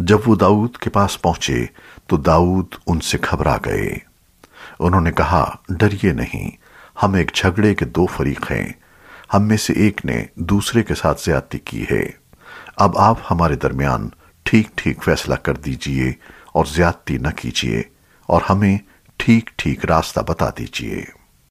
जब वो दाऊद के पास पहुँचे तो दाऊद उनसे घबरा गए। उन्होंने कहा, डरिए नहीं, हम एक झगड़े के दो फरीक हैं। हम में से एक ने दूसरे के साथ ज्यादती की है। अब आप हमारे दरमियान ठीक ठीक फैसला कर दीजिए और ज्यादती न कीजिए और हमें ठीक ठीक रास्ता बता दीजिए।